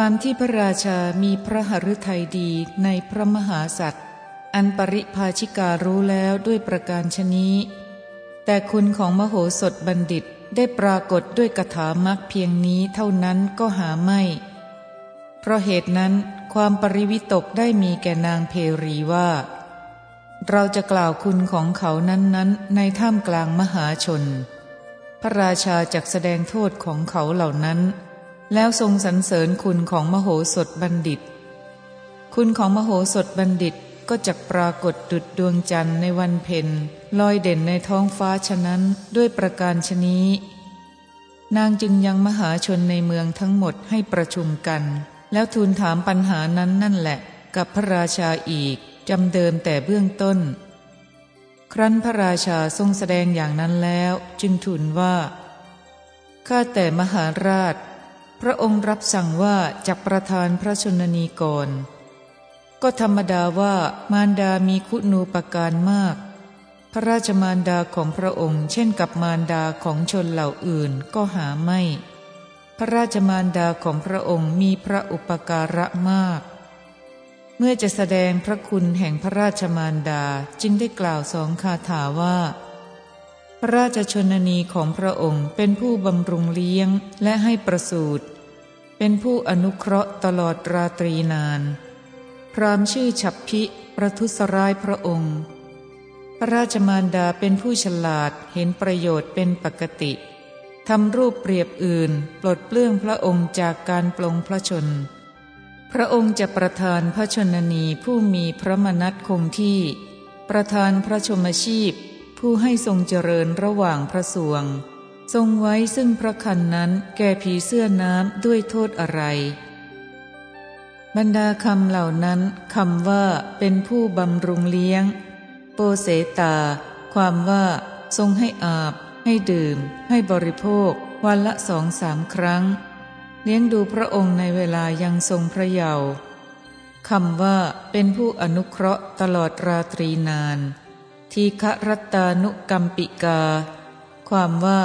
ความที่พระราชามีพระหฤทัยดีในพระมหาสัตว์ อันปริภาชิการู้แล้วด้วยประการชนี้ แต่คุณของมโหสถบัณฑิตได้ปรากฏด้วยกถามักเพียงนี้เท่านั้นก็หาไม่ เพราะเหตุนั้นความปริวิตกได้มีแก่นางเพรีว่า เราจะกล่าวคุณของเขานั้นๆ ในท่ามกลางมหาชน พระราชาจักแสดงโทษของเขาเหล่านั้น แล้วทรงสรรเสริญคุณของมโหสถบัณฑิต คุณของมโหสถบัณฑิตก็จะปรากฏดุดดวงจันทร์ในวันเพ็ญลอยเด่นในท้องฟ้าฉะนั้นด้วยประการชนี้ นางจึงยังมหาชนในเมืองทั้งหมดให้ประชุมกัน แล้วทูลถามปัญหานั้นนั่นแหละ กับพระราชาอีกจำเดิมแต่เบื้องต้น ครั้นพระราชาทรงแสดงอย่างนั้นแล้ว จึงทูลว่าข้าแต่มหาราช พระองค์รับสั่งว่าจะประทานพระชนนีก่อน ก็ธรรมดาว่ามารดามีคุณูปการมาก พระราชมารดาของพระองค์ เช่นกับมารดาของชนเหล่าอื่นก็หาไม่ พระราชมารดาของพระองค์มีพระอุปการะมาก เมื่อจะแสดงพระคุณแห่งพระราชมารดาจึงได้กล่าวสองคาถาว่า พระราชชนนีของพระองค์เป็นผู้บำรุงเลี้ยงและให้ประสูติเป็นผู้อนุเคราะห์ตลอดราตรีนาน พรามชื่อฉับพิประทุษร้ายพระองค์ พระราชมารดาเป็นผู้ฉลาดเห็นประโยชน์เป็นปกติทำรูปเปรียบอื่น ปลดเปลื้องพระองค์จากการปลงพระชน พระองค์จะประทานพระชนนีผู้มีพระมนัตคงที่ ประทานพระชมชีพ ผู้ให้ทรงเจริญระหว่างพระสวง ทรงไว้ซึ่งพระคันนั้นแก่ผีเสื้อน้ำด้วยโทษอะไร บรรดาคำเหล่านั้นคำว่าเป็นผู้บำรุงเลี้ยง โปเสตา ความว่า ทรงให้อาบ ให้ดื่ม ให้บริโภค วันละสองสามครั้ง เลี้ยงดูพระองค์ในเวลายังทรงพระเยาว์คำว่าเป็นผู้อนุเคราะห์ตลอดราตรีนาน ทีฆรัตตานุกรรมปิกา ความว่า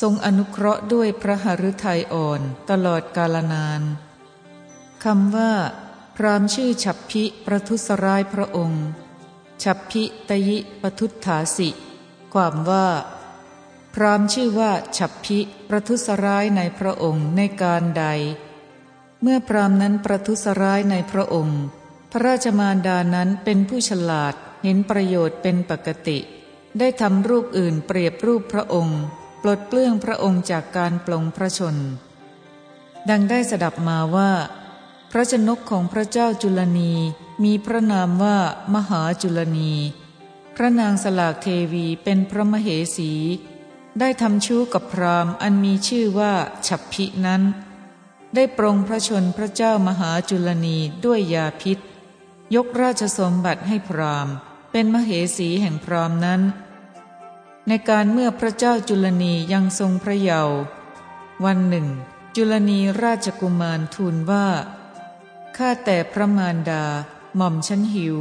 ทรงอนุเคราะห์ด้วยพระหฤทัยอ่อนตลอดกาลนานคำว่า พรามชื่อฉับพิประทุษร้ายพระองค์ฉับพิตยิปทุถาสิ ความว่า พรามชื่อว่าฉับพิประทุษร้ายในพระองค์ในการใด เมื่อพรามนั้นประทุษร้ายในพระองค์ พระราชมารดานั้นเป็นผู้ฉลาด เห็นประโยชน์เป็นปกติ ได้ทำรูปอื่นเปรียบรูปพระองค์ ปลดเปลื้องพระองค์จากการปลงพระชน ดังได้สดับมาว่า พระชนกของพระเจ้าจุลนีมีพระนามว่ามหาจุลนีพระนางสลากเทวีเป็นพระมเหสี ได้ทำชู้กับพราหมณ์อันมีชื่อว่าฉับพินั้น ได้ปรงพระชนพระเจ้ามหาจุลนีด้วยยาพิษ ยกราชสมบัติให้พราหมณ์ เป็นมเหสีแห่งพรามนั้น ในการเมื่อพระเจ้าจุลนียังทรงพระเยาว์วันหนึ่ง จุลนีราชกุมารทูลว่า ข้าแต่พระมารดาหม่อมฉันหิว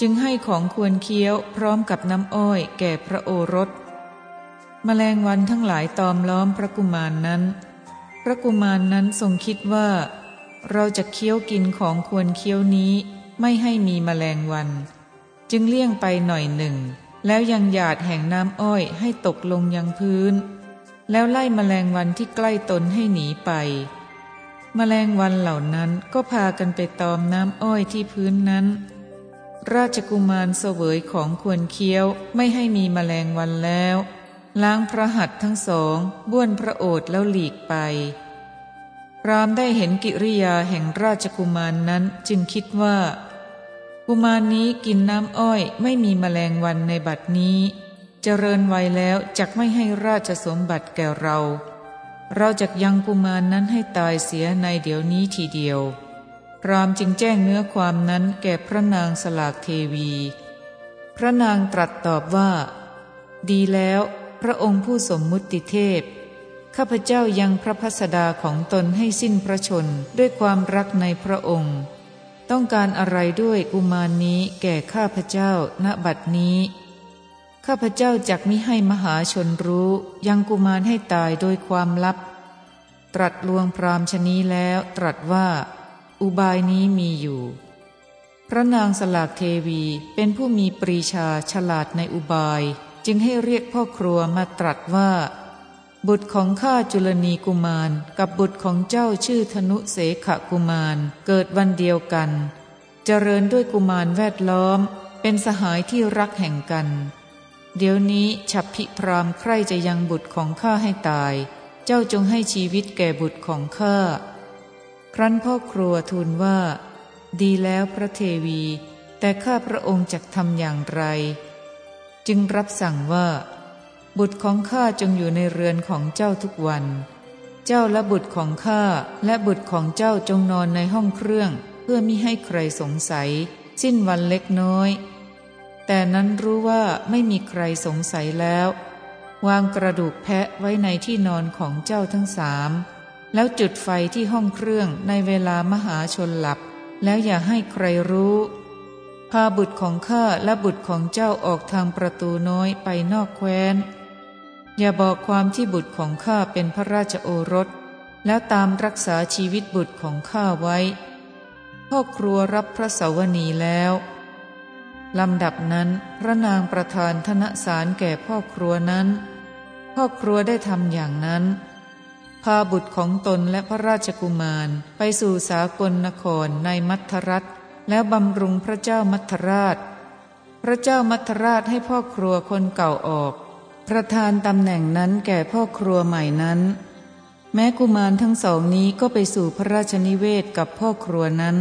จึงให้ของควรเคี้ยวพร้อมกับน้ำอ้อยแก่พระโอรสมแมลงวันทั้งหลายตอมล้อมพระกุมารนนั้น พระกุมารนนั้นทรงคิดว่า เราจะเคี้ยวกินของควรเคี้ยวนี้ไม่ให้มีมแมลงวัน จึงเลี่ยงไปหน่อยหนึ่ง แล้วยังหยาดแห่งน้ำอ้อยให้ตกลงยังพื้น แล้วไล่มแมลงวันที่ใกล้ตนให้หนีไป แมลงวันเหล่านั้นก็พากันไปตอมน้ำอ้อยที่พื้นนั้น ราชกุมารเสวยของควรเคี้ยวไม่ให้มีแมลงวันแล้ว ล้างพระหัตถ์ทั้งสองบ้วนพระโอษฐ์แล้วหลีกไปพรามได้เห็นกิริยาแห่งราชกุมารนนั้นจึงคิดว่า กุมารนี้กินน้ำอ้อยไม่มีแมลงวันในบัดนี้ เจริญวัยแล้วจักไม่ให้ราชสมบัติแก่เรา เราจะยังกุมารนนั้นให้ตายเสียในเดี๋ยวนี้ทีเดียว พรามจึงแจ้งเนื้อความนั้นแก่พระนางสลากเทวี พระนางตรัสตอบว่า ดีแล้วพระองค์ผู้สมมุติเทพ ข้าพเจ้ายังพระพัสดาของตนให้สิ้นพระชนด้วยความรักในพระองค์ ต้องการอะไรด้วยกุมารนนี้แก่ข้าพเจ้าณบัดนี้ ข้าพเจ้าจักมิให้มหาชนรู้ยังกุมารให้ตายโดยความลับ ตรัสลวงพรามชนี้แล้วตรัสว่า อุบายนี้มีอยู่ พระนางสลากเทวีเป็นผู้มีปรีชาฉลาดในอุบาย จึงให้เรียกพ่อครัวมาตรัสว่า บุตรของข้าจุลนีกุมารกับบุตรของเจ้าชื่อธนุเสขกุมารเกิดวันเดียวกัน เจริญด้วยกุมารแวดล้อม เป็นสหายที่รักแห่งกัน เดี๋ยวนี้ฉับพิพรามใครจะยังบุตรของข้าให้ตาย เจ้าจงให้ชีวิตแก่บุตรของข้าครั้นพ่อครัวทูลว่า ดีแล้วพระเทวี แต่ข้าพระองค์จะทำอย่างไร จึงรับสั่งว่า บุตรของข้าจงอยู่ในเรือนของเจ้าทุกวัน เจ้าและบุตรของข้าและบุตรของเจ้าจงนอนในห้องเครื่อง เพื่อมิให้ใครสงสัย สิ้นวันเล็กน้อย แต่นั้นรู้ว่าไม่มีใครสงสัยแล้ว วางกระดูกแพะไว้ในที่นอนของเจ้าทั้งสาม แล้วจุดไฟที่ห้องเครื่องในเวลามหาชนหลับ แล้วอย่าให้ใครรู้พาบุตรของข้าและบุตรของเจ้าออกทางประตูน้อยไปนอกแคว้น อย่าบอกความที่บุตรของข้าเป็นพระราชโอรส แล้วตามรักษาชีวิตบุตรของข้าไว้พ่อครัวรับพระสวนีแล้วลำดับนั้นพระนางประธานธนสารแก่พ่อครัวนั้น พ่อครัวได้ทำอย่างนั้น พาบุตรของตนและพระราชกุมารไปสู่สากลนครในมัทรัฐ แล้วบำรุงพระเจ้ามัทราช พระเจ้ามัทราชให้พ่อครัวคนเก่าออก ประธานตำแหน่งนั้นแก่พ่อครัวใหม่นั้น แม้กุมารทั้งสองนี้ก็ไปสู่พระราชนิเวศกับพ่อครัวนั้น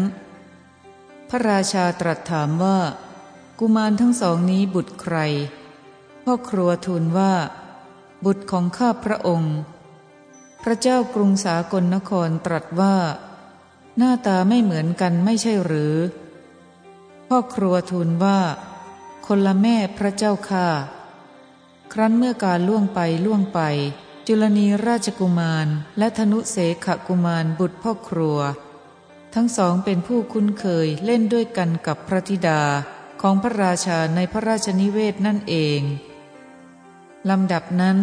พระราชาตรัสถามว่า กุมารทั้งสองนี้บุตรใคร พ่อครัวทูลว่า บุตรของข้าพระองค์ พระเจ้ากรุงสากลนครตรัสว่า หน้าตาไม่เหมือนกันไม่ใช่หรือ พ่อครัวทูลว่า คนละแม่พระเจ้าค่ะ ครั้นเมื่อการล่วงไปล่วงไป จุลนีราชกุมาร และธนุเสขกุมารบุตรพ่อครัว ทั้งสองเป็นผู้คุ้นเคยเล่นด้วยกันกับพระธิดาของพระราชาในพระราชนิเวศนั่นเองลำดับนั้น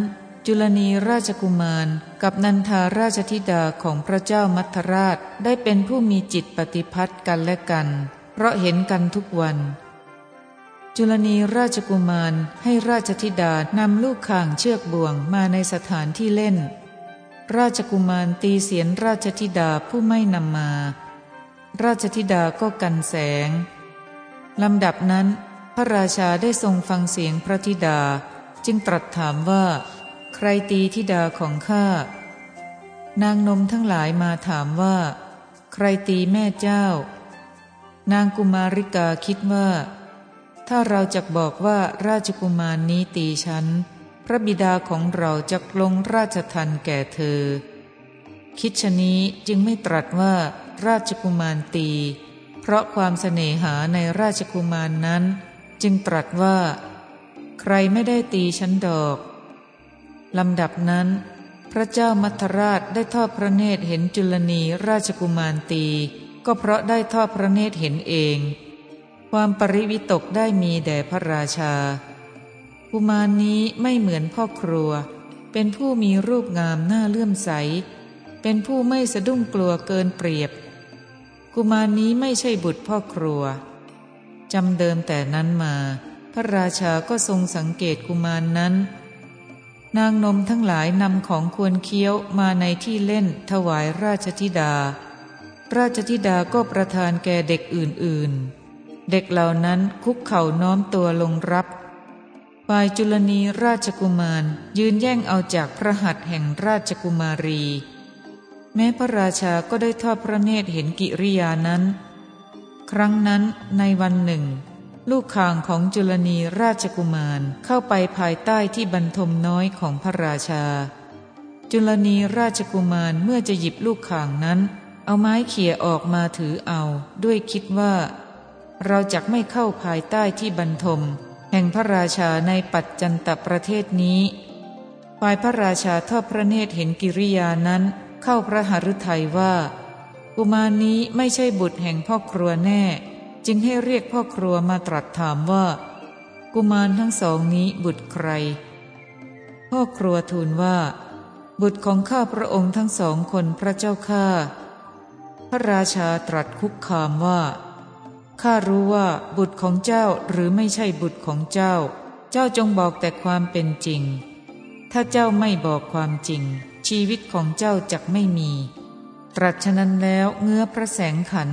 จุลนีราชกุมารกับนันทาราชธิดาของพระเจ้ามัทราชได้เป็นผู้มีจิตปฏิพัติกันและกัน เพราะเห็นกันทุกวัน จุลนีราชกุมารให้ราชธิดานำลูกข่างเชือกบ่วงมาในสถานที่เล่น ราชกุมารตีเสียนราชธิดาผู้ไม่นำมา ราชธิดาก็กันแสงลำดับนั้น พระราชาได้ทรงฟังเสียงพระธิดา จึงตรัสถามว่า ใครตีทิดาของข้า นางนมทั้งหลายมาถามว่า ใครตีแม่เจ้า นางกุมาริกาคิดว่า ถ้าเราจะบอกว่าราชกุมารนนี้ตีฉัน พระบิดาของเราจะลงราชทันแก่เธอ คิดชนี้จึงไม่ตรัสว่า ราชกุมารตี เพราะความเสน่หาในราชกุมารนนั้น จึงตรัสว่า ใครไม่ได้ตีฉันดอกลำดับนั้น พระเจ้ามัทราชได้ทอดพระเนตรเห็นจุลนีราชกุมารตี ก็เพราะได้ทอดพระเนตรเห็นเอง ความปริวิตกได้มีแด่พระราชา กุมารนี้ไม่เหมือนพ่อครัว เป็นผู้มีรูปงามหน่าเลื่อมใส เป็นผู้ไม่สะดุ้งกลัวเกินเปรียบ กุมารนี้ไม่ใช่บุตรพ่อครัวจำเดิมแต่นั้นมา พระราชาก็ทรงสังเกตกุมารนนั้น นางนมทั้งหลายนำของควรเคี้ยวมาในที่เล่นถวายราชธิดา ราชธิดาก็ประทานแก่เด็กอื่นๆ เด็กเหล่านั้นคุกเข่าน้อมตัวลงรับฝ่ายจุลนีราชกุมารยืนแย่งเอาจากพระหัตถ์แห่งราชกุมารี แม้พระราชาก็ได้ทอดพระเนตรเห็นกิริยานั้น ครั้งนั้นในวันหนึ่ง ลูกข่างของจุลนีราชกุมารเข้าไปภายใต้ที่บรรทมน้อยของพระราชา จุลนีราชกุมารเมื่อจะหยิบลูกข่างนั้น เอาไม้เขี่ยออกมาถือเอาด้วยคิดว่า เราจะไม่เข้าภายใต้ที่บรรทม แห่งพระราชาในปัจจันตประเทศนี้ฝ่ายพระราชาทอดพระเนตรเห็นกิริยานั้นเข้าพระหฤทัยว่า กุมารนี้ไม่ใช่บุตรแห่งพ่อครัวแน่ จึงให้เรียกพ่อครัวมาตรัสถามว่า กุมารทั้งสองนี้บุตรใคร พ่อครัวทูลว่า บุตรของข้าพระองค์ทั้งสองคนพระเจ้าข้าพระราชาตรัสคุกคามว่า ข้ารู้ว่าบุตรของเจ้าหรือไม่ใช่บุตรของเจ้า เจ้าจงบอกแต่ความเป็นจริง ถ้าเจ้าไม่บอกความจริง ชีวิตของเจ้าจักไม่มี ตรัสฉะนั้นแล้วเงื้อพระแสงขัน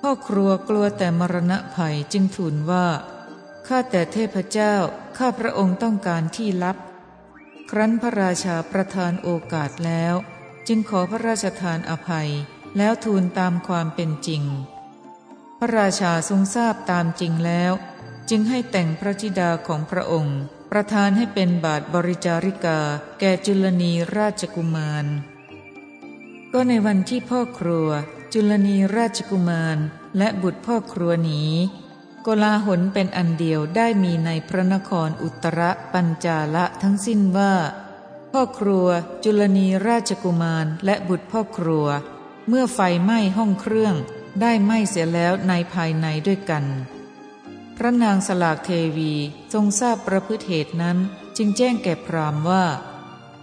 พ่อครัวกลัวแต่มรณะภัยจึงทูลว่า ข้าแต่เทพเจ้า ข้าพระองค์ต้องการที่ลับ ครั้นพระราชาประทานโอกาสแล้ว จึงขอพระราชทานอภัยแล้วทูลตามความเป็นจริง ระราชาทรงทราบตามจริงแล้ว จึงให้แต่งพระธิดาของพระองค์ ประทานให้เป็นบาทบริจาริกา แก่จุลนีราชกุมาร ก็ในวันที่พ่อครัว จุลนีราชกุมารและบุตรพ่อครัวหนีกลาหนเป็นอันเดียวได้มีในพระนครอุตรปัญจาละทั้งสิ้นว่า พ่อครัว จุลนีราชกุมารและบุตรพ่อครัว เมื่อไฟไหม้ห้องเครื่อง ได้ไม่เสียแล้วในภายในด้วยกัน พระนางสลากเทวีทรงทราบประพฤติเหตุนั้นจึงแจ้งแก่พรามว่า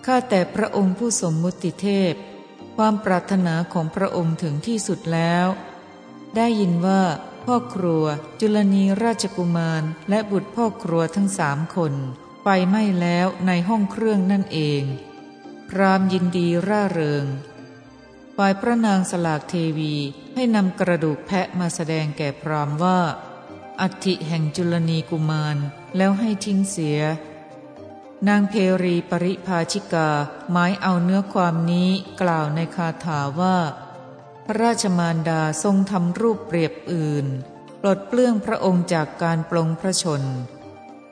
ข้าแต่พระองค์ผู้สมมุติเทพ ความปรารถนาของพระองค์ถึงที่สุดแล้ว ได้ยินว่าพ่อครัว จุลนีราชกุมารและบุตรพ่อครัวทั้งสามคนไฟไหม้แล้วในห้องเครื่องนั่นเอง พรามยินดีร่าเริงฝ่ายพระนางสลากเทวี ให้นำกระดูกแพะมาแสดงแก่พรามว่า อัฐิแห่งจุลนีกุมารแล้วให้ทิ้งเสีย นางเพรีปริภาชิกาหมายเอาเนื้อความนี้กล่าวในคาถาว่า พระราชมารดาทรงทำรูปเปรียบอื่น ปลดเปลื้องพระองค์จากการปลงพระชน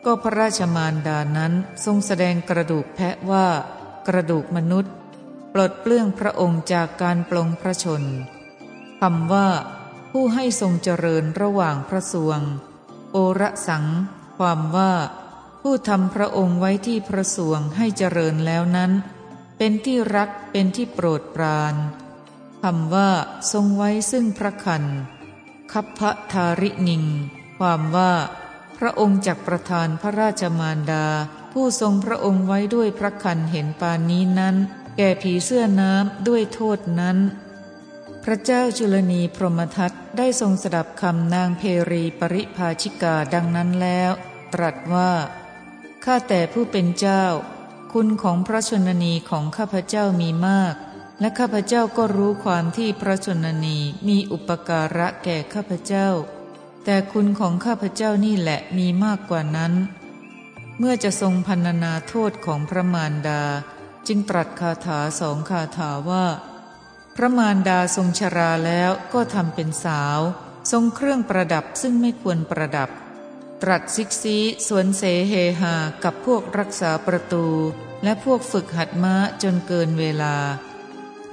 ก็พระราชมารดานั้นทรงแสดงกระดูกแพะว่า กระดูกมนุษย์ ปลดเปลื้องพระองค์จากการปลงพระชน คำว่า ผู้ให้ทรงเจริญระหว่างพระสวง โอระสัง ความว่า ผู้ทำพระองค์ไว้ที่พระสวงให้เจริญแล้วนั้น เป็นที่รักเป็นที่โปรดปรานคำว่า ทรงไว้ซึ่งพระคันคัพพทารินิง ความว่า พระองค์จักประทานพระราชมารดา ผู้ทรงพระองค์ไว้ด้วยพระคันเห็นปานนี้นั้น แก่ผีเสื้อน้ำด้วยโทษนั้น พระเจ้าจุลนีพรหมทัตได้ทรงสดับคำนางเพรีปริภาชิกาดังนั้นแล้ว ตรัสว่าข้าแต่ผู้เป็นเจ้า คุณของพระชนนีของข้าพเจ้ามีมาก และข้าพเจ้าก็รู้ความที่พระชนนีมีอุปการะแก่ข้าพเจ้า แต่คุณของข้าพเจ้านี่แหละมีมากกว่านั้น เมื่อจะทรงพันนาโทษของพระมารดา จึงตรัสคาถาสองคาถาว่า พระมารดาทรงชราแล้วก็ทำเป็นสาว ทรงเครื่องประดับซึ่งไม่ควรประดับ ตรัสซิกซีสวนเสเฮหากับพวกรักษาประตู และพวกฝึกหัดม้าจนเกินเวลา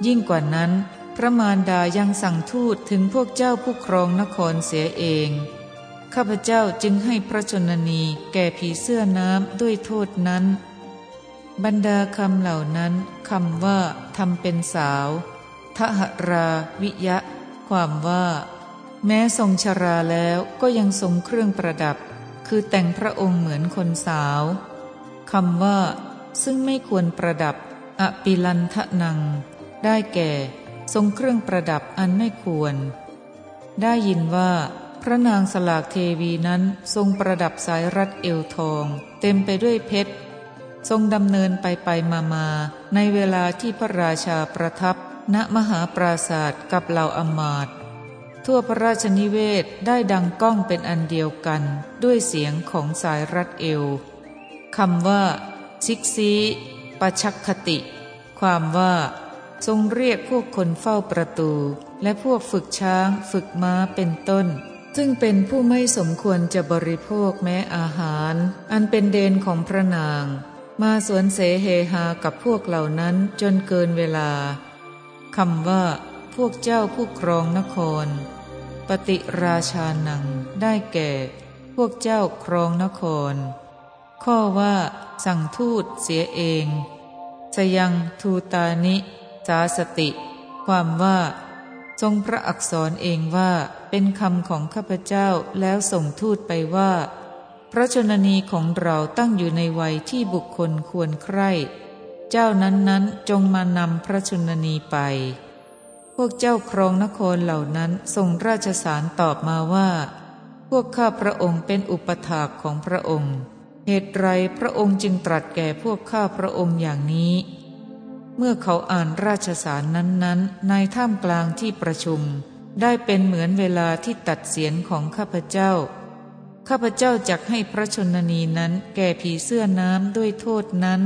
ยิ่งกว่านั้น พระมารดายังสั่งทูตถึงพวกเจ้าผู้ครองนครเสียเอง ข้าพเจ้าจึงให้พระชนนีแก่ผีเสื้อน้ำด้วยโทษนั้น บรรดาคำเหล่านั้นคำว่าทำเป็นสาว ทหราวิยะ ความว่า แม้ทรงชราแล้วก็ยังทรงเครื่องประดับ คือแต่งพระองค์เหมือนคนสาวคำว่า ซึ่งไม่ควรประดับ อปิลันทะนัง ได้แก่ ทรงเครื่องประดับอันไม่ควร ได้ยินว่า พระนางสลากเทวีนั้นทรงประดับสายรัดเอวทอง เต็มไปด้วยเพชรทรงดำเนินไปไปมามาในเวลาที่พระราชาประทับ ณมหาปราศาสตร์กับเหล่าอมาตทั่วพระราชนิเวศได้ดังก้องเป็นอันเดียวกันด้วยเสียงของสายรัดเอวคำว่าซิกซีปชักคติ ความว่า ทรงเรียกพวกคนเฝ้าประตู และพวกฝึกช้างฝึกม้าเป็นต้น ซึ่งเป็นผู้ไม่สมควรจะบริโภคแม้อาหาร อันเป็นเดนของพระนาง มาสวนเสเฮหากับพวกเหล่านั้นจนเกินเวลา คำว่า พวกเจ้าผู้ครองนคร ปฏิราชานัง ได้แก่ พวกเจ้าครองนคร ข้อว่า สั่งทูตเสียเอง สยังทูตานิ สาสติ ความว่า ทรงพระอักษรเองว่าเป็นคำของข้าพเจ้าแล้วส่งทูตไปว่า พระชนนีของเราตั้งอยู่ในวัยที่บุคคลควรใคร่ เจ้านั้นๆจงมานำพระชนนีไป พวกเจ้าครองนครเหล่านั้นส่งราชสารตอบมาว่า พวกข้าพระองค์เป็นอุปถากของพระองค์ เหตุไรพระองค์จึงตรัสแก่พวกข้าพระองค์อย่างนี้ เมื่อเขาอ่านราชสารนั้นๆ ในท่ามกลางที่ประชุม ได้เป็นเหมือนเวลาที่ตัดเสียนของข้าพเจ้าข้าพเจ้าจักให้พระชนนีนั้นแก่ผีเสื้อน้ำด้วยโทษนั้น